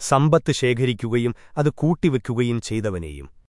സമ്പത്ത് ശേഖരിക്കുകയും അത് കൂട്ടിവെക്കുകയും ചെയ്തവനെയും.